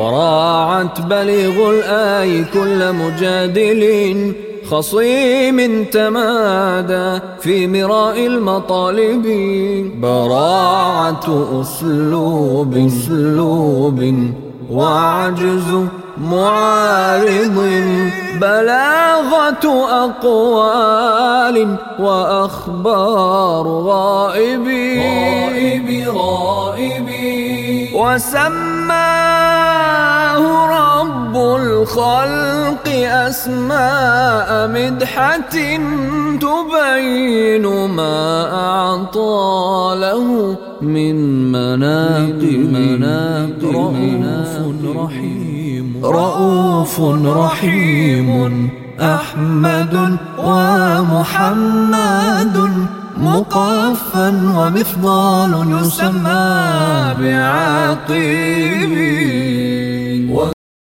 وراعت بليغ الآي كل مجادل خصيم تمادى في مراء المطالب. براعة أسلوب أسلوب وعجز معارض. بلاغة أقوال وأخبار غائب. غائبي وسماه رب الخلق أسماء مدحة تبين ما أعطى له من مناقب. مناقب. رحيم. رؤوف رحيم. أحمد ومحمد. مقفا ومفضال يسمى بعقيب